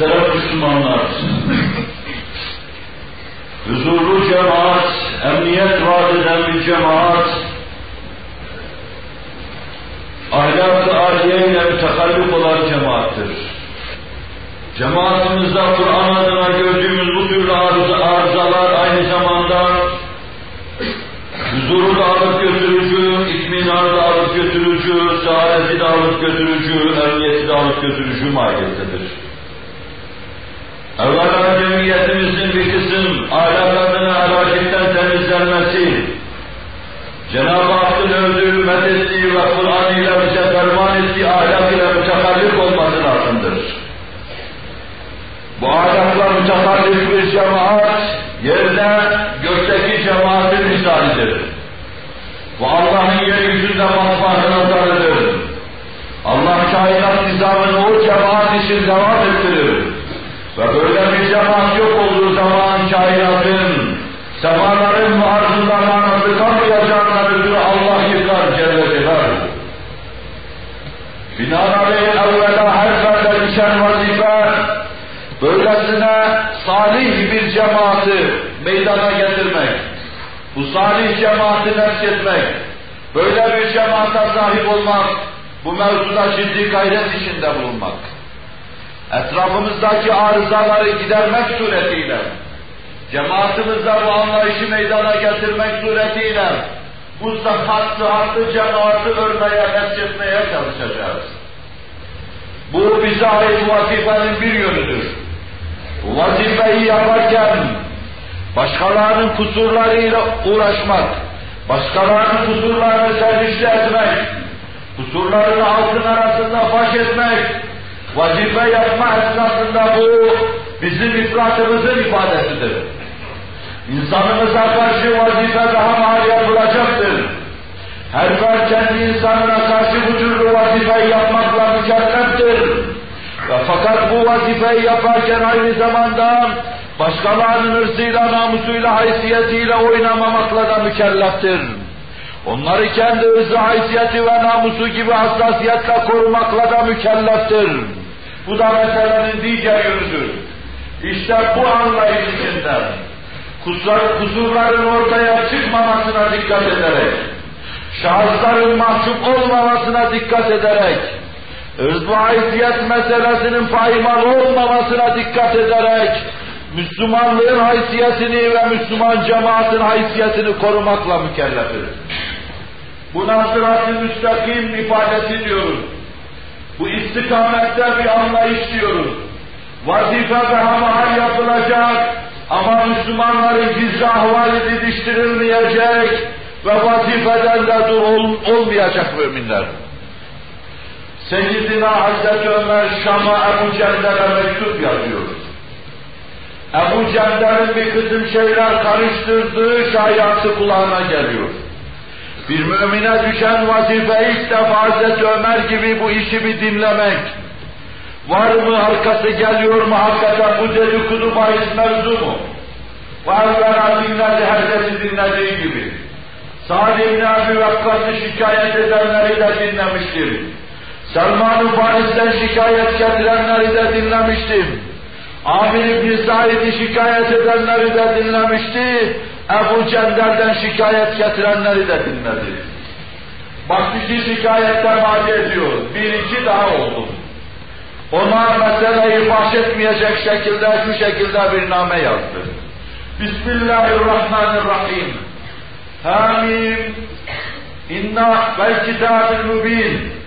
Muhterem Müslümanlar, huzurlu cemaat, emniyet vaat eden bir cemaat, ahlak-ı aliyeyle mütekallik olan cemaattir. Cemaatimizde Kur'an adına gördüğümüz bu türlü arızalar aynı zamanda huzuru da alıp götürücü, itminanı da alıp götürücü, saadeti de alıp götürücü, emniyeti de alıp götürücü mahiyettedir. Evvela cemiyetimizin bir kısım ahlak adına helaketten temizlenmesi, Cenab-ı Hakk'ın övdüğü, methettiği ve Kur'an ile bize ferman ettiği ahlak ile mütekallik olması lazımdır. Bu ahlakla mütekallik bir cemaat, yerde gökteki cemaatin misalidir. Bu Allah'ın yeryüzünde matbaasına darıdır. Allah kainat nizamını o cemaat için devam ettirir. Ve böyle bir cemaat yok olduğu zaman kainatın, semaların ve arzularına tıkamayacağına ötürü Allah yıkar Celle Celaluhu. Binaenaleyh evvela her ferde düşen vazife, böylesine salih bir cemaati meydana getirmek, bu salih cemaati etmek, böyle bir cemaate sahip olmak, bu mevzuda ciddi gayret içinde bulunmak, etrafımızdaki arızaları gidermek suretiyle, cemaatimizde bu anlayışı meydana getirmek suretiyle, bu sıhhatlı cemaati örmeye, etmeye çalışacağız. Bu bize ait vazifenin bir yönüdür. Vazifeyi yaparken başkalarının kusurlarıyla uğraşmak, başkalarının kusurlarını servisli etmek, kusurların altın arasında baş etmek, vazife yapma esnasında bu bizim ifratımızın ifadesidir. İnsanımıza karşı vazife daha maliyet bulacaktır. Her fert kendi insanına karşı bu türlü vazifeyi yapmakla mükelleftir. Fakat bu vazifeyi yaparken aynı zamanda başkalarının hırsıyla, namusuyla, haysiyetiyle oynamamakla da mükelleftir. Onları kendi hırzı, haysiyeti ve namusu gibi hassasiyetle korumakla da mükelleftir. Bu da meselenin diğer yönüdür. İşte bu anlayış içinde kusur, kusurların ortaya çıkmamasına dikkat ederek, şahısların mahcup olmamasına dikkat ederek, ırz ve haysiyet meselesinin paymal olmamasına dikkat ederek, Müslümanlığın haysiyetini ve Müslüman cemaatin haysiyetini korumakla mükellefiz. Buna sırat-ı müstakim ifadesi diyoruz. Bu istikamette bir anlayış diyoruz. Vazife ve hamahal yapılacak ama Müslümanların gizli ahvali didiştirilmeyecek ve vazifeden de dur ol, olmayacak müminler. Seyyidina Hazreti Ömer Şam'a Ebu Cendel'e mektup yazıyor. Ebu Cendel'in bir kısım şeyler karıştırdığı şayatı kulağına geliyor. Bir mümine düşen vazife ilk defa Hazreti Ömer gibi bu işi bir dinlemek. Var mı arkası geliyor mu hakikaten bu dedikodu bahis mevzu mu? Var evvela dinledi herkesi dinlediği gibi. Sa'd ibn Abi Vakkas'ı şikayet edenleri de dinlemiştim. Selman-ı Faris'ten şikayet getirenleri de dinlemiştim. Amir İbn Said'i şikayet edenleri de dinlemişti. Ebu Cendel'den şikayet getirenleri de dinledi. Bak iki şikayetten vaat ediyor. Bir iki daha oldu. Ona meseleyi bahşetmeyecek şekilde şu şekilde bir name yazdı. Bismillahirrahmanirrahim. Hamim. İnna vel kitabil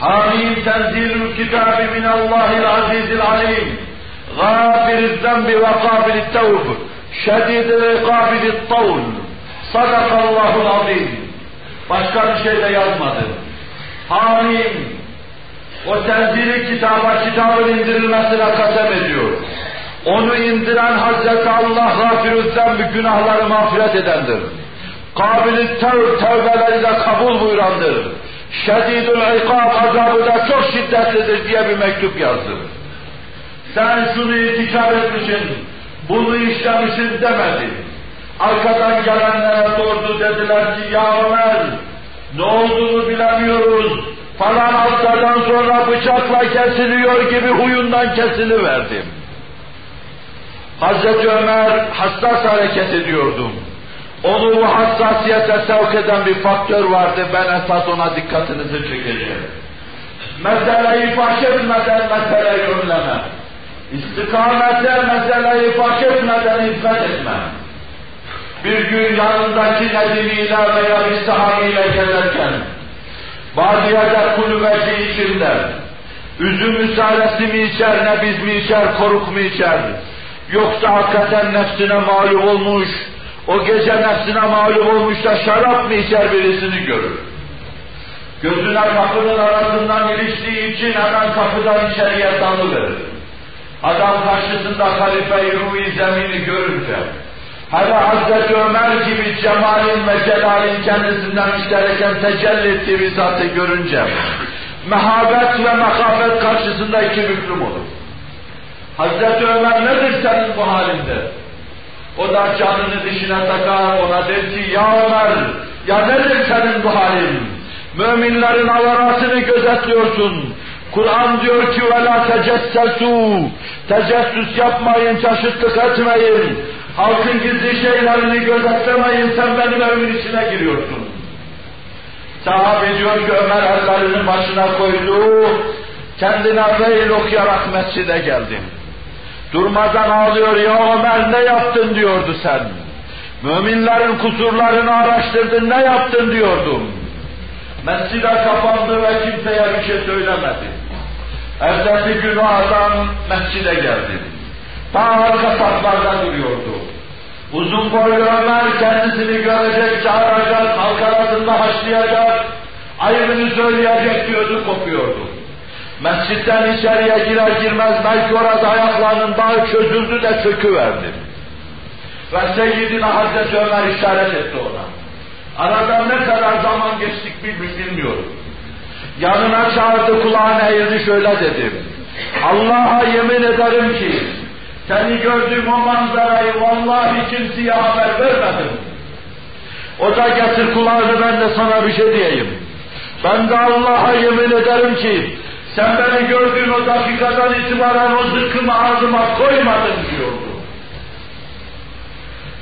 mubin. Hamim tenzilul kitabi minallahil azizil alim. غافر الذنب وقابل التوب شديد العقاب ذي الطول صدق الله العظيم başka bir şey de yazmadı. Hamim o tenzili kitaba, kitabın indirilmesine kasem ediyor. Onu indiren Hazreti Allah gafirüzden bir günahları mağfiret edendir. Kabil-i tevb, tevbeleri de kabul buyurandır. Şedidül ikab, azabı da çok şiddetlidir diye bir mektup yazdı. Sen şunu itikad etmişsin, bunu işlemişsin demedi. Arkadan gelenlere sordu dediler ki ya Ömer, ne olduğunu bilemiyoruz. falan haftadan sonra bıçakla kesiliyor gibi huyundan kesiliverdim. Hazreti Ömer hassas hareket ediyordum. Onu bu hassasiyete sevk eden bir faktör vardı. Ben esas ona dikkatinizi çekeceğim. Meseleyi faş etmeden meseleyi önleme. İstikamete meseleyi faş etmeden hizmet etme. Bir gün yanındaki nedimiyle veya bir sahabiyle gelirken, Badiyede kulübeci içinde, üzüm müsaadesi mi içer, ne biz mi içer, koruk mu içer, yoksa hakikaten nefsine mağlup olmuş, o gece nefsine mağlup olmuş da şarap mı içer birisini görür. Gözüne kapının arasından iliştiği için hemen kapıdan içeriye dalıverir. Adam karşısında halife-i ruhi zemini görünce, hele Hazreti Ömer gibi cemalin ve celalin kendisinden müştereken tecelli ettiği bir zatı görünce, mehabet ve makafet karşısında iki büklüm olur. Hazreti Ömer nedir senin bu halinde? O da canını dişine takar, ona der ki, ya Ömer, ya nedir senin bu halin? Müminlerin avaratını gözetliyorsun. Kur'an diyor ki وَلَا تَجَسَّسُوا Tecessüs yapmayın, çaşıtlık etmeyin. Halkın gizli şeylerini gözetlemeyin, sen benim evimin içine giriyorsun. Sahabe diyor ki Ömer ellerini başına koydu, kendine veil okuyarak mescide geldim. Durmadan ağlıyor, ya Ömer ne yaptın diyordu sen. Müminlerin kusurlarını araştırdın, ne yaptın diyordum. Mescide kapandı ve kimseye bir şey söylemedi. Ertesi günü adam mescide geldi. Ta arka saflarda duruyordu. Uzun boylu Ömer kendisini görecek, çağıracak, halk arasında haşlayacak, ayıbını söyleyecek diyordu, kopuyordu. Mescitten içeriye girer girmez belki orada ayaklarının bağı çözüldü de çöküverdi. Ve Seyyidina Hazreti Ömer işaret etti ona. Arada ne kadar zaman geçtik bilmiyorum. Yanına çağırdı kulağına eğildi şöyle dedim. Allah'a yemin ederim ki seni gördüğüm o manzarayı vallahi kimseye haber vermedim. O da getir kulağını ben de sana bir şey diyeyim. Ben de Allah'a yemin ederim ki sen beni gördüğün o dakikadan itibaren o zıkkımı ağzıma koymadın diyordu.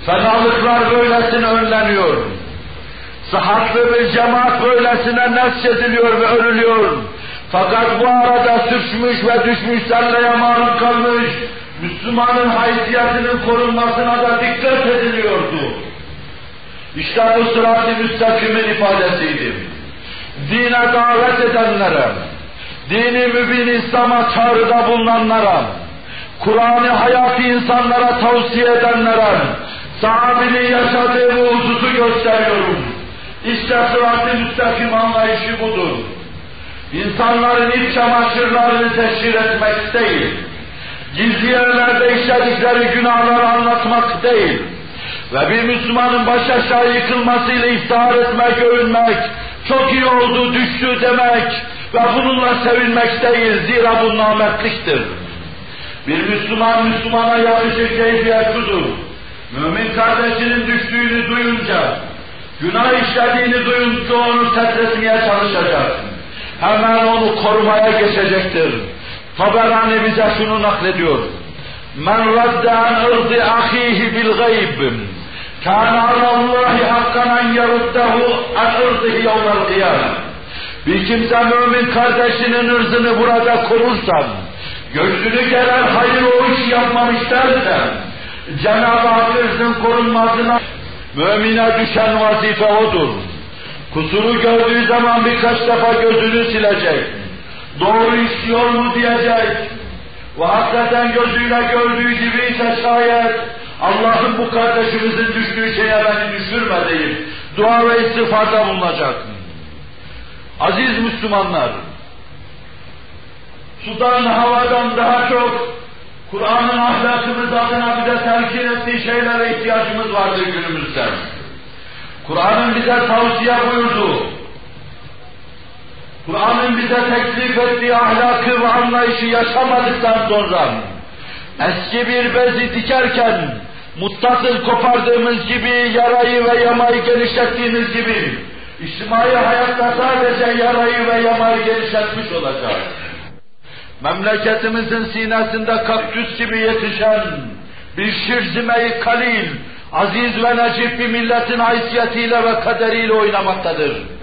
Fenalıklar böylesine önleniyor. Sıhhatlı bir cemaat böylesine nesçediliyor ve örülüyor. Fakat bu arada sürçmüş ve düşmüş selleye maruz kalmış, Müslümanın haysiyetinin korunmasına da dikkat ediliyordu. İşte bu sırat-ı müstakimin ifadesiydi. Dine davet edenlere, dini mübin İslam'a çağrıda bulunanlara, Kur'an'ı hayatı insanlara tavsiye edenlere, sahabinin yaşadığı bu hususu gösteriyorum. İşte sırat-ı müstakim anlayışı budur. İnsanların iç çamaşırlarını teşhir etmek değil, gizli yerlerde işledikleri günahları anlatmak değil ve bir Müslümanın baş aşağı yıkılmasıyla iftihar etmek, övünmek, çok iyi oldu, düştü demek ve bununla sevinmek değil, zira bu nametliktir. Bir Müslüman, Müslümana yakışır keyfiyet budur. Mümin kardeşinin düştüğünü duyunca, günah işlediğini duyunca onu tetretmeye çalışacak. Hemen onu korumaya geçecektir. Taberani bize şunu naklediyor. Men radde an ırdı ahihi bil gayb. Kâne alallahi hakkan en yeruddehu an ırdıhi yevmel kıyâme. Bir kimse mümin kardeşinin ırzını burada korursa, gözünü gelen hayır o iş yapmamış derse, Cenab-ı Hak ırzın korunmasına Mümine düşen vazife odur. Kusuru gördüğü zaman birkaç defa gözünü silecek. Doğru işliyor mu diyecek. Ve hakikaten gözüyle gördüğü gibi ise şayet Allah'ın bu kardeşimizin düştüğü şeye beni düşürme deyip dua ve istiğfarda bulunacak. Aziz Müslümanlar, sudan havadan daha çok Kur'an'ın ahlakımız adına bize telkin ettiği şeylere ihtiyacımız vardır günümüzde. Kur'an'ın bize tavsiye buyurduğu, Kur'an'ın bize teklif ettiği ahlakı ve anlayışı yaşamadıktan sonra eski bir bezi dikerken muttasıl kopardığımız gibi yarayı ve yamayı genişlettiğimiz gibi İçtimai hayatta sadece yarayı ve yamayı genişletmiş olacak. Memleketimizin sinesinde kaktüs gibi yetişen bir şirzime kalil, aziz ve necip bir milletin haysiyetiyle ve kaderiyle oynamaktadır.